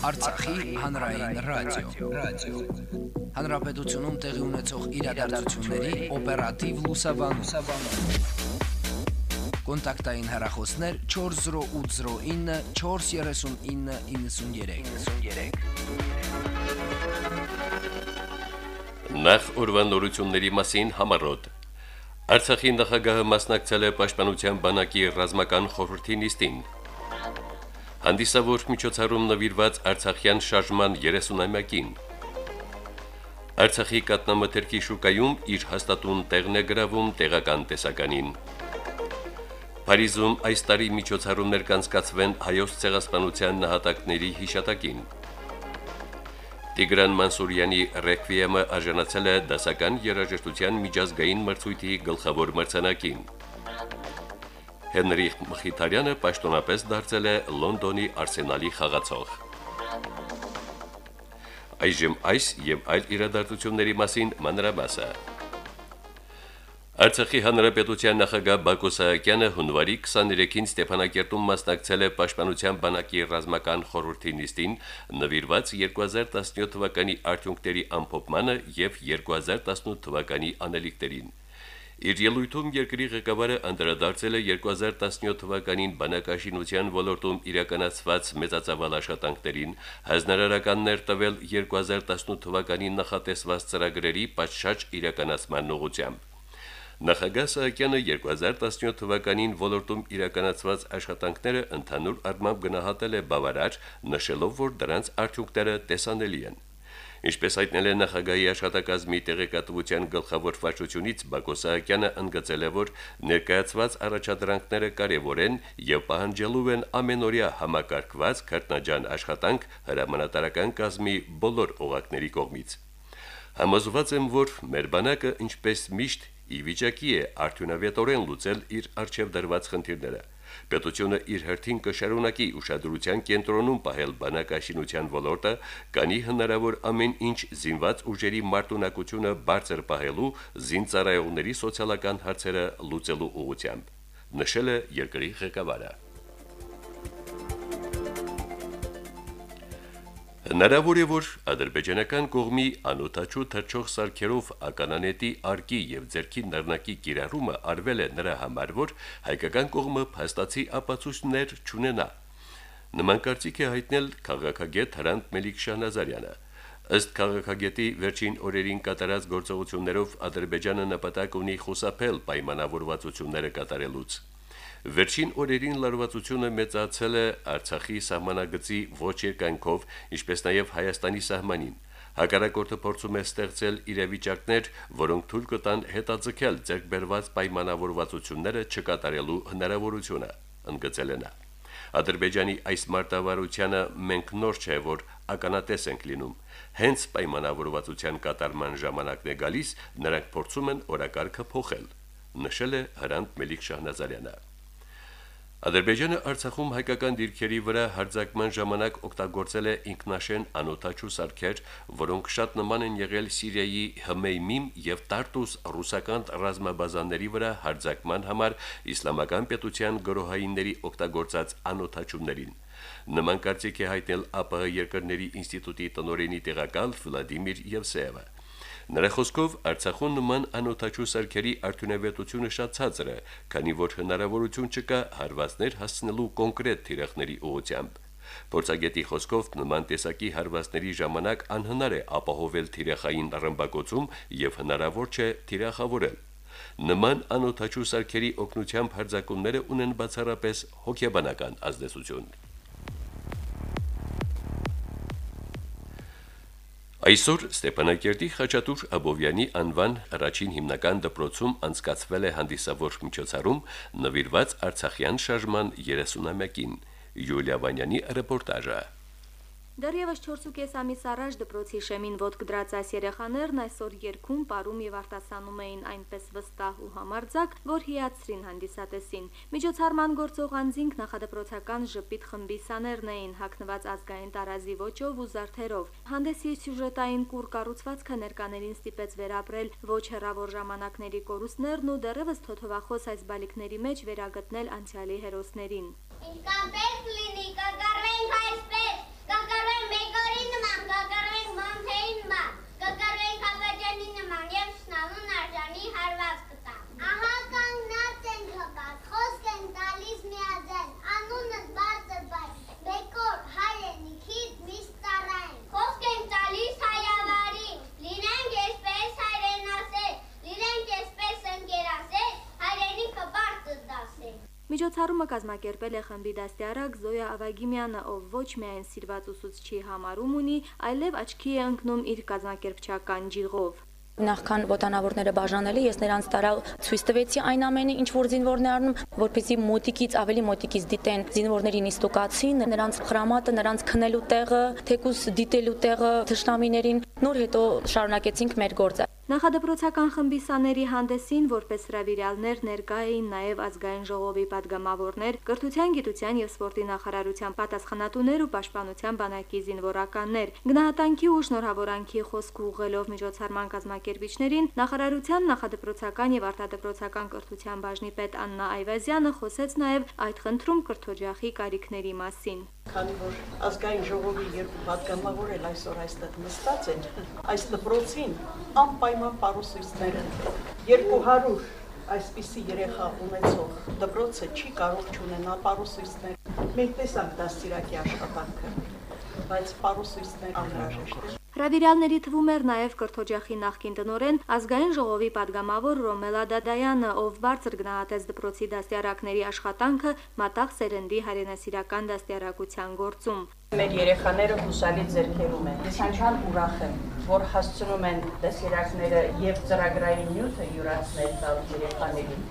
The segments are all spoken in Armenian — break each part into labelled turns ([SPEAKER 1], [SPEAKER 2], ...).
[SPEAKER 1] Արցախի հանրային ռադիո, ռադիո։ Հանրապետությունում տեղի ունեցող իրադարձությունների օպերատիվ լուսաբանում։ Կոնտակտային հեռախոսներ 40809 439
[SPEAKER 2] Նախ ուրվանորությունների մասին համարոտ Արցախի նախագահը մասնակցել է Պաշտպանության բանակի ռազմական խորհրդի նիստին։ Հանդիսավոր միջոցառում նվիրված Արցախյան շարժման 30-ամյակին։ Արցախի կատնամթերքի շուկայում իր հաստատուն տեղն է գրավում տեղական տեսականին։ Փարիզում այս տարի միջոցառումներ կանցկացվեն հայոց ցեղասպանության նահատակների հիշատակին։ Տիգրան Մանսուրյանի ռեկվիեմը արժանացել է դասական երաժշտության միջազգային մրցույթի գլխավոր մրցանակին։ Հենրիխ Մխիթարյանը պաշտոնապես դարձել է Լոնդոնի Արսենալի խաղացող։ Այժմ այս եւ այլ իրադարձությունների մասին մանրամասը։ Արցախի հանրապետության նախագահ Բակո Սահակյանը հունվարի 23-ին Ստեփանակերտում մասնակցել է Պաշտպանության բանակի ռազմական խորհրդի նիստին, նվիրված 2017 թվականի արդյունքների ամփոփմանը եւ 2018 թվականի անելիքներին։ Իր ելույթում երկրի ղեկավարը անդրադարձել է 2017 թվականին բանակաշինության ոլորտում իրականացված մեծածավալ աշխատանքներին, հանրարարականներ տվել 2018 թվականին նախատեսված ծրագրերի պատշաճ իրականացման ուղղությամբ։ Նախագահ Սահակյանը 2017 թվականին ոլորտում իրականացված աշխատանքները ընդհանուր առմամբ գնահատել է բավարար, նշելով, որ դրանց արդյունքները տեսանելի են։ Ինչպես հայտնել է նախագահի աշխատակազմի տեղեկատվության գլխավոր վարչությունից Բակո Սահակյանը ընդգծել է, որ ներկայացված առաջադրանքները կարևոր են եւ պահանջելու են ամենօրյա համակարգված քրտնաջան աշխատանք հրամանատարական կազմի բոլոր օղակների կողմից։ Համոզված եմ, որ մեր բանակը ինչպես միշտ ի վիճակի է արդյունավետորեն լուծել իր արժեվ դրված խնդիրները։ Պետությունը իր հերթին կշարունակի ուշադրության կենտրոնում պահել բանակաշինության ոլորտը, կանի հնարավոր ամեն ինչ զինված ուժերի մարտունակությունը բարձր պահելու, զինծառայողների սոցիալական հարցերը լուծելու ուղղությամբ, նշել է երկրի ղեկավարը։ Հնարավոր է, որ ադրբեջանական կողմի անօթաչու թրջող սարքերով ականանետի արկի եւ ձերքի նռնակի կիրառումը արվել է նրա համար, որ հայկական կողմը փաստացի ապացույցներ չունենա։ Նման կարծիք է հայտնել քաղաքագետ Հրանտ Մելիք-Շահնազարյանը։ Ըստ քաղաքագետի վերջին օրերին կատարած գործողություններով Ադրբեջանը նպատակ ունի խուսափել պայմանավորվածությունները կատարելուց։ Վերջին օրերին լարվածությունը մեծացել է Արցախի սահմանագծի ոչ երկանքով, ինչպես նաև Հայաստանի սահմանին։ Հակառակորդը փորձում է ստեղծել իրավիճակներ, որոնք թույլ կտան հետաձգել ձեռքբերված պայմանավորվածությունները չկատարելու հնարավորությունը, ընդգծել է նա։ Ադրբեջանի այս մարտավարությանը մենք նոր չէ, որ ականատես ենք լինում։ Հենց պայմանավորվածության կատարման ժամանակն է գալիս, նրանք փորձում են օրակարգը փոխել, նշել է Հրանտ Մելիք Շահնազարյանը։ Ադրբեջանը Արցախում հայկական դիրքերի վրա հարձակման ժամանակ օգտագործել է ինքնաշեն անօթաչու սարքեր, որոնք շատ նման են եղել Սիրիայի Հմեյմիմ եւ Տարտուս ռուսական ռազմաբազաների վրա հարձակման համար իսլամական պետության գրոհայինների օգտագործած անօթաչուներին։ Նման կարծիք է հայտնել ԱՊՀ երկրների ինստիտուտի տնօրենի տեղակալ Վլադիմիր Եվսեևը։ Նրա խոսքով Արցախում նման անօթաչու սարքերի արդյունավետությունը շատ ցածր է, քանի որ հնարավորություն չկա հարվածներ հասցնելու կոնկրետ թիրախների ուղղությամբ։ Փորձագետի խոսքով նման տեսակի հարվածների ժամանակ անհնար է ապահովել թիրախային ռմբակոծում եւ հնարավոր չէ թիրախավորել։ Նման անօթաչու սարքերի օգնությամբ հարձակումները ունեն բացառապես հոգեբանական ազդեցություն։ Այսօր Ստեփանակերտի Խաչատուր Աբովյանի անվան առաջին հիմնական դպրոցում անցկացվել է հանդիսավոր միջոցառում նվիրված Արցախյան շարժման 30-ամյակին։ Յուլիա Վանյանի ռեպորտաժը։
[SPEAKER 3] Դեռևս 4.5 ամիս առաջ դպրոցի շեմին ոտք դրած այս երեխաներն այսօր երկում, ապարում եւ արտասանում էին այնպես վստահ ու համարձակ, որ հիացրին հանդիսատեսին։ Միջոցառման գործող անձինք նախադպրոցական ժպիտ խմբի սաներն էին հակնված ազգային տարազի ոճով ու զարդերով։ Հանդեսի սյուժետային կուր կառուցվածքը ներկաներին ստիպեց վերապրել ոչ հեռավոր ժամանակների կորուստներն ու դեռևս թոթովախոս այս բալիկների մեջ վերագտնել անցյալի հերոսներին։
[SPEAKER 4] Ինչքան պես լինի, կկարվենք
[SPEAKER 3] Միջոցառումը կազմակերպել է խմբի դաստիարակ Զոյա Ավագիմյանը, ով ոչ միայն սիրված ուսուցչի համարում ունի, այլև աչքի է ընկնում իր կազմակերպչական ջիղով։
[SPEAKER 4] Նախքան ոտանավորները բաժանելի ես նրանց տարա ցույց տվեցի այն ամենը, ինչ որ զինվորն է առնում, որպեսզի մոտիկից ավելի մոտիկից դիտեն զինվորների նիստուկացին, նրանց խրամատը, նրանց քնելու տեղը, թեկուս դիտելու տեղը թշնամիներին։ Նոր հետո շարունակեցինք մեր գործը։
[SPEAKER 3] Նախադպրոցական խմբի սաների հանդեսին որպես հրավիրալներ ներկա էին նաև ազգային ժողովի падգամավորներ, կրթության, գիտության եւ սպորտի նախարարության պատասխանատուներ ու պաշտպանության բանակի զինվորականներ։ Գնահատանքի ու շնորհավորանքի խոսք ուղղելով միջոցառման կազմակերպիչներին նախարարության նախադպրոցական եւ արտադպրոցական կրթության բաժնի պետ Աննա Այվազյանը խոսեց նաև այդ խնդրում կրթօջախի կարիքների մասին։
[SPEAKER 5] Քանի որ ազգային ժողովի երկու պատգամավոր էլ այսօր այստեղ նստած են, այս դպրոցին անպայման պարուսույցներ են։ 200 այսպիսի երեխա ունեցող դպրոցը չի կարող չունենալ պարուսույցներ։ Մենք տեսանք դաստիարակի աշխատանքը, բայց պարուսույցներ անհրաժեշտ
[SPEAKER 3] Հրավիրալների թվում էր նաև կրթօջախի նախկին տնորեն ազգային ժողովի падգամավոր Ռոմելա Դադայանը, ով բարձր գնահատեց դպրոցի դաստիարակների աշխատանքը մատաղ սերնդի հայրենասիրական դաստիարակության գործում։
[SPEAKER 5] Մեր երեխաները հուսալի ձերքերում են։ Ես անչան ուրախ եմ, որ հասցնում են դասիարակները եւ ծրագրային նյութը յուրացնել տալ երեխաներին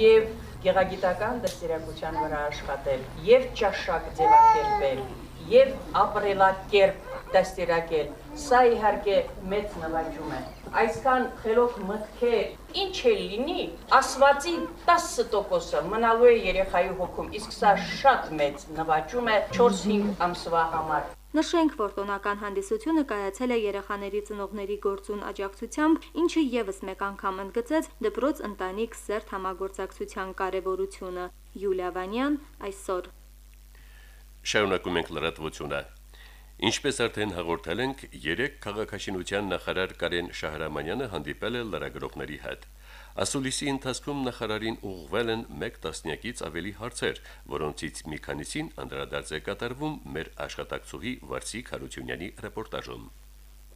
[SPEAKER 5] եւ գեղագիտական դաստիարակության վրա աշխատել եւ ճաշակ ձևակերպել եւ ապրելակերպ դաստիարակել։ Սա իհարկե մեծ նվաճում է։ Այսքան խելոք մտքեր ինչ է լինի, ասվածի 10%-ը մնալու է երեխայի հոգում, իսկ սա շատ մեծ նվաճում է 4-5 ամսվա համար։
[SPEAKER 3] Նշենք, որ տոնական հանդիսությունը կայացել է երեխաների ծնողների գործուն աջակցությամբ, ինչը եւս մեկ անգամ ընդգծեց դպրոց ընտանիք սերտ համագործակցության կարևորությունը։ Յուլիա Վանյան այսօր
[SPEAKER 2] Շարունակում ենք լրատվությունը։ Ինչպես արդեն հաղորդել ենք, երեք քաղաքաշինության նախարար Կարեն Շահրամանյանը հանդիպել է լրագրողների հետ։ Ասուլիսի ընթացքում նախարարին ուղղվել են 1 տասնյակից ավելի հարցեր, որոնցից մի քանիսին անդրադարձ է կատարվում մեր աշխատակցուհի Վարսիկ Հարությունյանի ռեպորտաժում։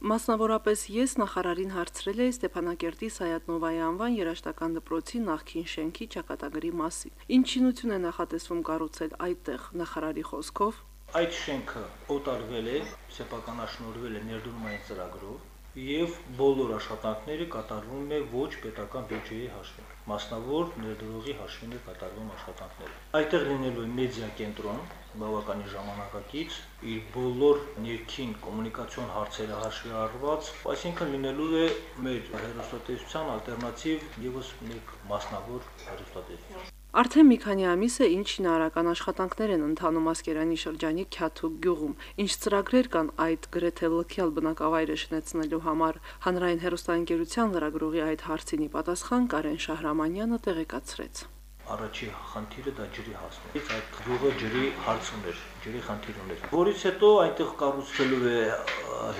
[SPEAKER 6] Մասնավորապես ես նախարարին հարցրել էի Ստեփանակերտի Սայատնովայի անվան երաշտական դպրոցի նախկին շենքի ճակատագրի մասին։ Ինչ շինություն է նախատեսվում կառուցել այդտեղ նախարարի խոսքով
[SPEAKER 7] Այդ շենքը օտարվել է, սեփականաշնորհվել է ներդրումային ծրագրով եւ բոլոր աշխատանքները կատարվում է ոչ պետական բյուջեի հաշվին։ Մասնավոր ներդրողի հաշվին է կատարվում աշխատանքները։ Այդտեղ լինելու է մեդիա կենտրոն, բավականին ժամանակակից, իր բոլոր ներքին կոմունիկացիոն հարցերը հաշվի առված, այսինքն լինելու է մեր հերոստատեսության ալտերնատիվ եւս մեկ մասնավոր հերոստատեսություն։
[SPEAKER 6] Արդեն մի քանի ամիս է ինչ շինարարական աշխատանքներ են ընթանում Ասկերանի շրջանի Քյաթուկ գյուղում։ Ինչ ծրագրեր կան այդ գրեթե լքյալ բնակավայրը շնեցնելու համար։ Հանրային հերոստանգերության լրագրողի այդ հարցինի պատասխան Կարեն Շահրամանյանը տեղեկացրեց
[SPEAKER 7] առաջի խնդիրը դա ջրի հասնն է։ Այդ գյուղը ջրի հարց ուներ, ջրի խնդիր ուներ։ Որից հետո այնտեղ կառուցվելու է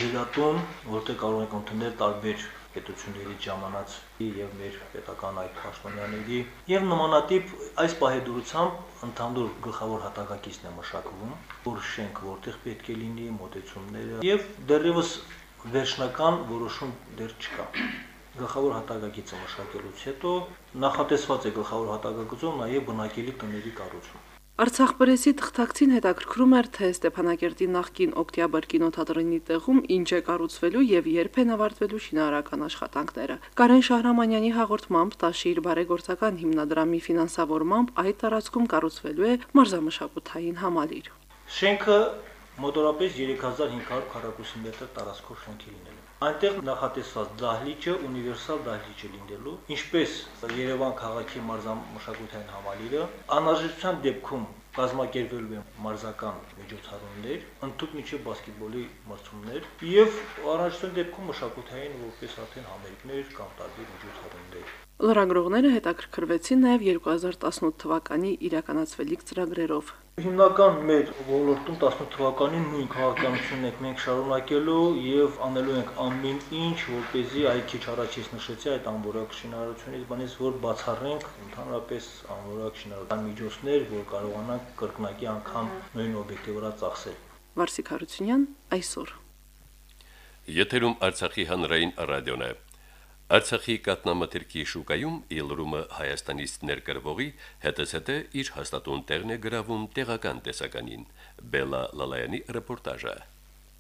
[SPEAKER 7] հյուրատուն, որտեղ կարող ենք ընդունել տարբեր պետությունների ժամանած եւ մեր պետական այդ պաշտոնյաների եւ նմանատիպ այս պահեդուրությամբ ընդհանուր գլխավոր հատակագիծն է մշակվում, որ շենք որտեղ պետք է լինի, մոտեցումները եւ դեռևս վերջնական որոշում դեռ չկա գլխավոր հատակագիծը մշակելուց հետո նախատեսված է գլխավոր հատակագծում նաև բնակելի տների կառուցում
[SPEAKER 6] Արցախ պրեսի թղթակցին հետաքրքրում էր թե Ստեփանակերտի նախկին Օկտյաբր կինոթատրոնի տեղում ինչ է կառուցվելու եւ երբ են ավարտվելու շինարարական աշխատանքները։ Կարեն Շահրամանյանի հաղորդմամբ Տաշիր բարեգործական հիմնադրամի ֆինանսավորմամբ այդ տարածքում կառուցվելու է մարզամշակութային համալիր։
[SPEAKER 7] Շենքը մոտորապես 3500 քառակուսի մետր տարածքով շենքի լինելու Այնտեղ նախատեսված դահլիճը ունիվերսալ դահլիճ է լինելու, ինչպես Երևան քաղաքի մարզամշակութային համալիրը, անհրաժեշտության դեպքում կազմակերպվելու են մարզական միջոցառումներ, ընդཐུպ միջև բասկետբոլի մրցումներ եւ առանցքային դեպքում մշակութային որպես արդեն համերգներ կամ տարբեր միջոցառումներ։
[SPEAKER 6] Լրագրողները հետաքրքրվեցին նաև 2018 թվականի իրականացվելիք ծրագրերով։
[SPEAKER 7] Հիմնական մեր ոլորտում 18 թվականին նույն քաղաքականությունն ենք մենք շարունակելու եւ անելու ենք ամեն ինչ, որպեսզի այ քիչ առաջ ես նշեցի այդ անորակ շինարարությունից, բանից որ բացառենք ընդհանրապես անորակ շինարարական միջոցներ, որ կարողանանք կրկնակի անգամ նույն օբյեկտի վրա ծախսել։
[SPEAKER 6] Վարսիկ Հարությունյան այսօր։
[SPEAKER 2] Եթերում Արցախի հանրային ռադիոն է։ Արցախի կատնամթերքի շուկայում իլրումը Հայաստանից ներկրվողի հետզհետե իր հաստատուն տեղն է գրավում տեղական տեսականին։ Բելա Լալայանի ռեպորտաժը։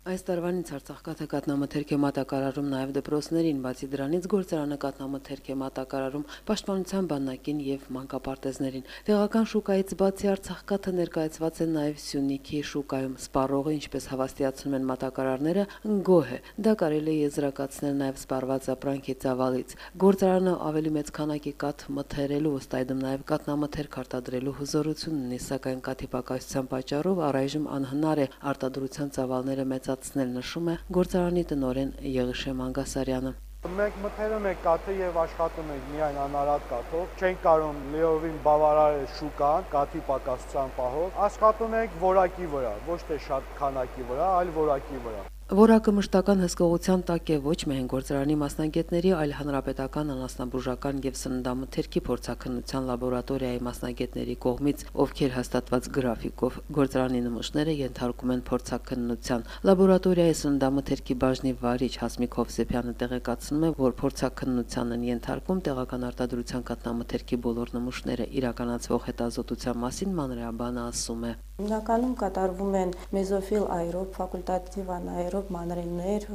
[SPEAKER 8] Այս տարվանից Արցախ կաթը կատնամթերք է մատակարարում նաև դպրոցներին, բացի դրանից գործարանը կատնամթերք է մատակարարում պաշտպանության բանակին եւ մանկապարտեզներին։ Տեղական շուկայից բացի Արցախ կաթը ներկայացված է նաև Սյունիքի շուկայում։ Սպառողը, ինչպես հավաստիացնում են մատակարարները, գոհ է։ Դա կարելի է եզրակացնել նաև սպառված ապրանքի ծավալից։ Գործարանը ավելի մեծ քանակի կաթ մթերելու ըստ այդմ նաև կատնամթերք արտադրելու հզորություն ունի, սակայն կաթի պակասության պատճառով առայժմ անհնար է արտադրության ծավալները մեծ մեծացնել նշում է գործարանի տնօրեն Եղիշե Մանգասարյանը։
[SPEAKER 9] Մենք մթերում ենք կաթը եւ աշխատում ենք միայն անարատ կաթով։ Չենք կարող լիովին բավարարել շուկան կաթի պակասության պահով։ Աշխատում ենք որակի վրա, ոչ թե շատ քանակի վրա, այլ որակի վրա։
[SPEAKER 8] Որակը մշտական հսկողության տակ է ոչ միայն գործարանի մասնագետների, այլ հանրապետական անասնաբուժական եւ սննդամթերքի փորձաքննության լաբորատորիայի մասնագետների կողմից, ովքեր հաստատված գրաֆիկով գործարանի նմուշները ենթարկում են փորձաքննության։ Լաբորատորիայի սննդամթերքի բաժնի վարիչ Հասմիկ Հովսեփյանը տեղեկացնում է, որ փորձաքննության են ենթարկում տեղական արտադրության կատնամթերքի բոլոր նմուշները իրականացվող հետազոտության մասին մանրեաբանը ասում է.
[SPEAKER 10] Հիմնականում կատարվում են մեզոֆիլ այրոբ, ֆակուլտատիվ անաերոբ մանրէներ,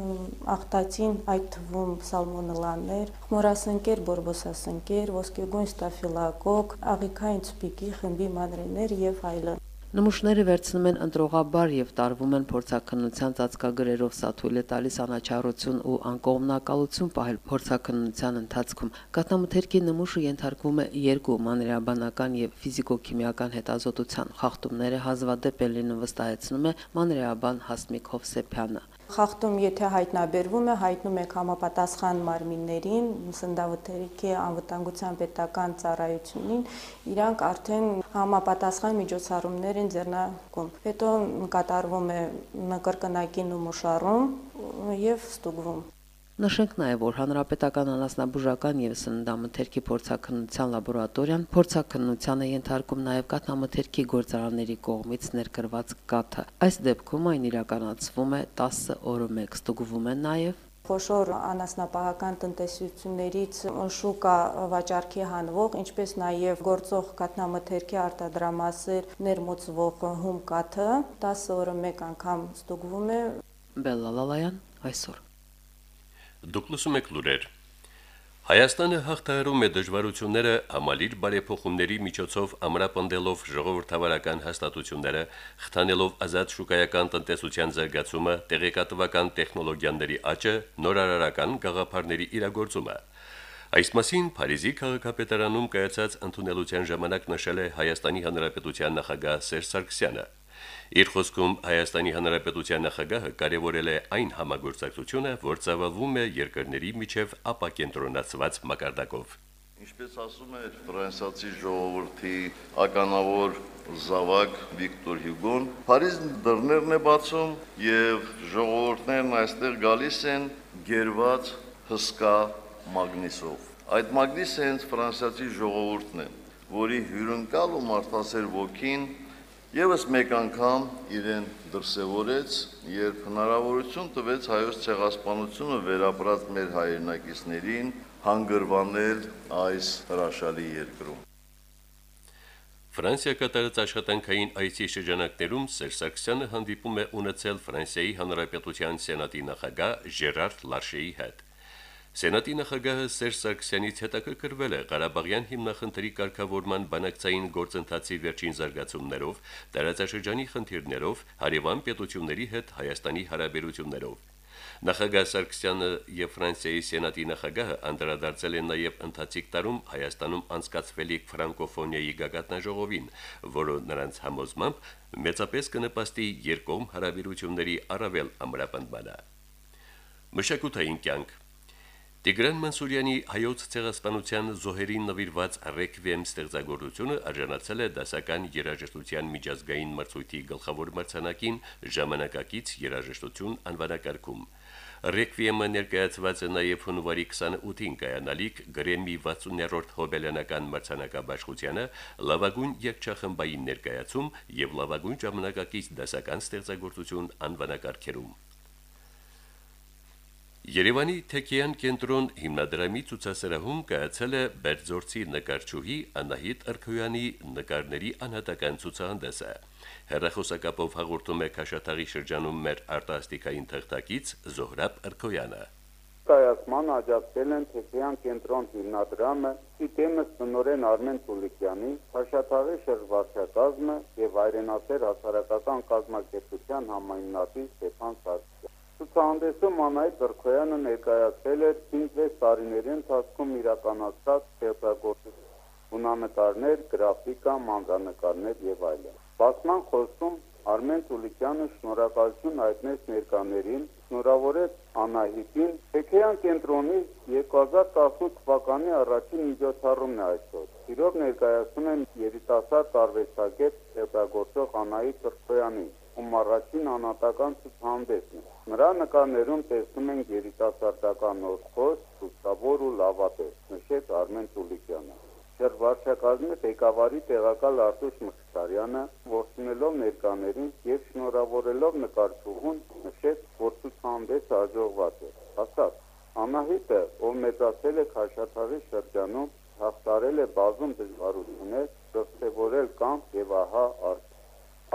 [SPEAKER 10] աղտածին, այդ թվում սալմոնելաներ, խմորասնկեր, բորբոսասնկեր, ոսկեգույն ստաֆիլակոկ, աղիքային ցպիկի խմբի մանրէներ եւ այլն։
[SPEAKER 8] Նմուշները վերցնում են ընտրողաբար եւ տարվում են փորձակնության ծածկագրերով սա թույլ է տալիս անաչառություն ու անկողմնակալություն պահել փորձակնության ընթացքում։ Կատնամթերքի նմուշը ենթարկվում է երկու մանրեաբանական եւ ֆիզիկո-քիմիական հետազոտության խախտումները հազվադեպ են լինում վստահեցնում է մանրեաբան Հասմիկ Հովսեփյանը։
[SPEAKER 10] Խախտում, եթե հայտնաբերվում է, հայտնում եք համապատասխան մարմիններին, սնդավթերքի անվտանգության պետական ծառայությունին, իրանք արդեն համապատասխան միջոցառումներ են ձեռնարկում։ Հետո կատարվում է կրկնակի նմուշառում եւ ստուգվում։
[SPEAKER 8] Նշենք նաև, որ Հանրապետական անասնաբուժական եւ սննդամթերքի փորձաքննության լաբորատորիան փորձաքննության է ենթարկում նաև կաթնամթերքի գործարանների կողմից ներկրված կաթը։ Այս դեպքում այն իրականացվում է 10 օրը մեկ ստուգվում է նաև
[SPEAKER 10] խոշոր անասնապահական տնտեսություններից շուկա վաճառքի հանվող, ինչպես նաև գործող կատնամթերքի արտադրամասեր ներմուծվող հում կաթը 10 օրը մեկ անգամ ստուգվում է
[SPEAKER 8] Բելլալալայան այսօր
[SPEAKER 2] Դուք լսում եք լուրեր։ Հայաստանը հաղթահարում է դժվարությունները համալիր բարեփոխումների միջոցով ամրապնդելով ժողովրդավարական հաստատությունները, խթանելով ազատ շուկայական տնտեսության զարգացումը, տեղեկատվական տեխնոլոգիաների աճը, նորարարական գաղափարների իրագործումը։ Այս մասին Փարիզի քաղաքապետարանում կայացած ընդունելության ժամանակ նշել է Հայաստանի Հանրապետության նախագահ Սերժ Սարգսյանը։ Իր խոսքում Հայաստանի Հանրապետության նախագահը կարևորել է այն համագործակցությունը, որ ծավալվում է երկրների միջև ապակենտրոնացված մակարդակով։
[SPEAKER 11] Ինչպես ասում է ֆրանսիացի ժողովրդի ականավոր զավակ Վիկտոր Հյուգոն, Փարիզ դռներն է բացում եւ ժողովուրդներն այստեղ գալիս են գերված հսկա մագնիսով։ Այդ մագնիսը հենց ֆրանսիացի ժողովուրդն է, որի հյուրընկալ ու մարդասեր ոգին Եվս մեկ անգամ իրեն դրսևորեց, երբ հնարավորություն տվեց հայոց ցեղասպանությունը վերապրած մեր հայրենակիցներին հանգրվանել այս հրաշալի երկրում։
[SPEAKER 2] Ֆրանսիա կատարած աշխատանքային այցի շրջանակներում Սերժ Սարգսյանը հանդիպում է ունեցել Ֆրանսիայի Հանրապետության Սենատի նախագահ Ժերարդ Լարշեի հետ։ Սենատի նախագահը Սերժ Սարգսյանից հետաքրքրվել է Ղարաբաղյան հիմնախնդրի կարգավորման բանակցային գործընթացի վերջին զարգացումներով, տարածաշրջանի խնդիրներով, հարևան պետությունների հետ Հայաստանի հարաբերություններով։ Նախագահ Սարգսյանը եւ Ֆրանսիայի Սենատի նախագահը անդրադարձել են նաեւ ընթացիկ տարում Հայաստանում անցկացվելիք ֆրանկոֆոնիայի գագաթնաժողովին, որը նրանց համոզմամբ մեծապես կնպաստի երկկողմ հարաբերությունների առավել ամրապնդմանը։ Մշակութային կյանք Տիգրան Մանսուրյանի հայոց ցեղասպանության զոհերին նվիրված ռեկվիեմ ստեղծագործությունը արժանացել է դասական երաժշտության միջազգային մրցույթի գլխավոր մրցանակին ժամանակակից երաժշտություն անվանակարգում։ Ռեկվիեմը ներկայացված է նաև հունվարի 28-ին կայանալիք Գրեմի 60-րդ հոբելյանական մրցանակաբաշխությանը լավագույն երգչախմբային ներկայացում եւ լավագույն ժամանակակից դասական ստեղծագործություն անվանակարգերում։ Երևանի Թեքեյան կենտրոն հիմնադրամի ցուցասրահում կայացել է Բերձորցի նկարչուհի Անահիտ Արքոյանի նկարների անհատական ցուցահանդեսը։ Հերրախոսակապով հաղորդում է Քաշաթաղի շրջանում մեր արտասթիկային թղթակից Զոհրաբ Արքոյանը։
[SPEAKER 12] Կայացման աջակցել են Թեքեյան կենտրոն հիմնադրամը, Սիտեմս տնորեն Արմեն Տուլիկյանի, Քաշաթաղի շրջվարչակազմը եւ Հայրենասեր հասարակական կազմակերպության համայնքի Ստեփան Սարգսյան։ Ցուցահանդեսում Անահիտ Բրխոյանը ներկայացրել էր 5-6 տարիների ընթացքում իրականացած ստեղծագործություններ՝ ունանկարներ, գրաֆիկա, մանրանկարներ եւ այլն։ Բացման խոսքում Արմեն Տուլիկյանը շնորհակալություն հայտնեց ներկաներին, շնորհավորեց Անահիտին Թեքեյան կենտրոնի 2018 թվականի առաջին միջոցառումն է այսօր։ Իրոք ներկայացնում եմ երիտասարդ արվեստագետ ստեղծագործող Անահիտ Բրխոյանին ում առաջին անատական ցուցահանդեսն է։ Նրա նկարներում տեսնում ենք երիտասարդական օրխոս, ցուցավոր ու լավատես, նշեց Արմեն Տուլիկյանը։ Շրջվարչակազմի ղեկավարի տեղակալ Արտուշ Մխիթարյանը ողջունելով ներկաներին եւ շնորհավորելով նկարչուհուն նշեց, որ ցուցահանդեսը հաջողված է։ Ասաց. Անահիտը, ով մեծացել է Խաշաթաղի շրջանում, հաղթարել է բազում դժվարություններ, դրսևորել կան եւ ահա արդ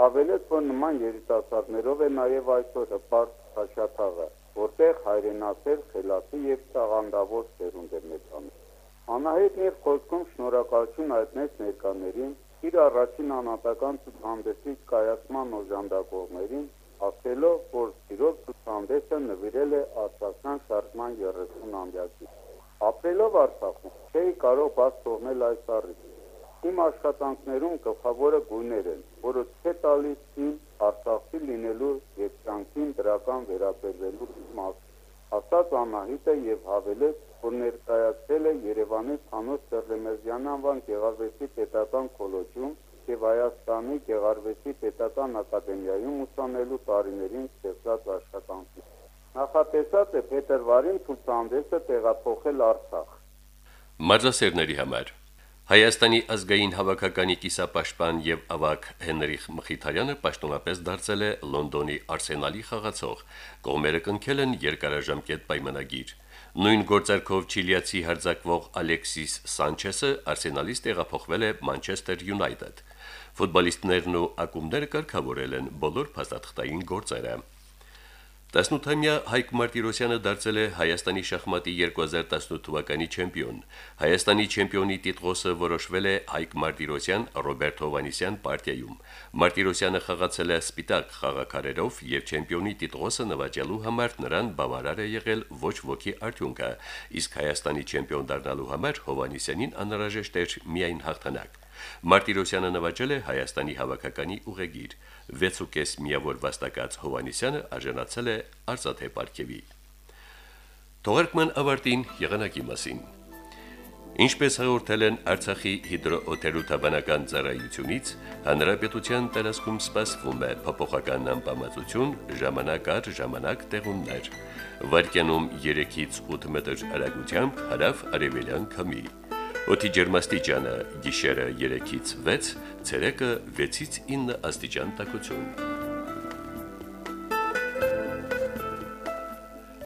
[SPEAKER 12] Ավելեց, որ նման երիտասարդներով է նաև այսօր հպարտ Խաշաթաղը, որտեղ հայրենասեր, խելացի եւ տաղանդավոր սերունդ է մեծանում։ Անահիտ իր խոսքում շնորհակալություն հայտնեց ներկաներին, իր առաջին անատական ցուցահանդեսի կայացման օժանդակողներին, ասելով, որ իրոք ցուցահանդեսը նվիրել է Արցախյան շարժման 30-ամյակին։ Ապրելով Արցախում, չէի կարող բաց թողնել այս առիթը Իմ աշխատանքներում գլխավորը գույներ են, որը չէ տալիս իմ Արցախի լինելու եւ կյանքին դրական վերաբերվելու մաս։ Ասաց Անահիտը եւ հավելեց, որ ներկայացել է Երևանի Խանոց Սերլեմերյան անվան Գեղարվեստի պետական կոլեջում եւ Հայաստանի Գեղարվեստի պետական ակադեմիայում ուսանելու տարիներին ստեղծած աշխատանքի։ Նախատեսած է փետրվարին ցուցահանդեսը տեղափոխել Արցախ։
[SPEAKER 2] Մարզասերների համար Հայաստանի ազգային հավաքականի կիսապաշտպան եւ ավակ Հենրիխ Մխիթարյանը պաշտոնապես դարձել է Լոնդոնի Արսենալի խաղացող։ Կողմերը կնքել են երկարաժամկետ պայմանագիր։ Նույն գործարքով Չիլիացի հարձակվող Ալեքսիս Սանչեսը Արսենալից տեղափոխվել է Մանչեսթեր Յունայթեդ։ Ֆուտբոլիստներն ու ակումբները կարգավորել են բոլոր փաստաթղթային գործերը։ 18-ամյա Հայկ Մարտիրոսյանը դարձել է Հայաստանի շախմատի 2018 թվականի չեմպիոն։ Հայաստանի չեմպիոնի տիտղոսը որոշվել է Հայկ Մարտիրոսյան Ռոբերտ Հովանիսյան պարտիայում։ Մարտիրոսյանը խաղացել է սպիտակ խաղակարերով եւ չեմպիոնի տիտղոսը նվաճելու համար նրան բավարար է եղել ոչ ոքի արդյունքը, իսկ Հայաստանի չեմպիոն դառնալու համար Հովանիսյանին անհրաժեշտ էր միայն հաղթանակ։ Մարտիրոսյանը նվաճել է Հայաստանի հավաքականի ուղեգիր 6.5 միավոր վաստակած Հովանիսյանը արժանացել է արծաթե պարգևի։ Թողարկման ավարտին եղանակի մասին։ Ինչպես հաղորդել են Արցախի հիդրոօթերոթաբանական ծառայությունից, հանրապետության տարածքում սպասվում է փոփոխական անբավարարություն, ժամանակ առ ժամանակ տեղումներ։ Վարկյանում 3-ից 8 մետր հեռագությամբ հարավ արևելյան քամի։ Օդի ջերմաստիճանը՝ գիշերը 3-ից 6, ցերեկը 6-ից 9 աստիճան տաքություն։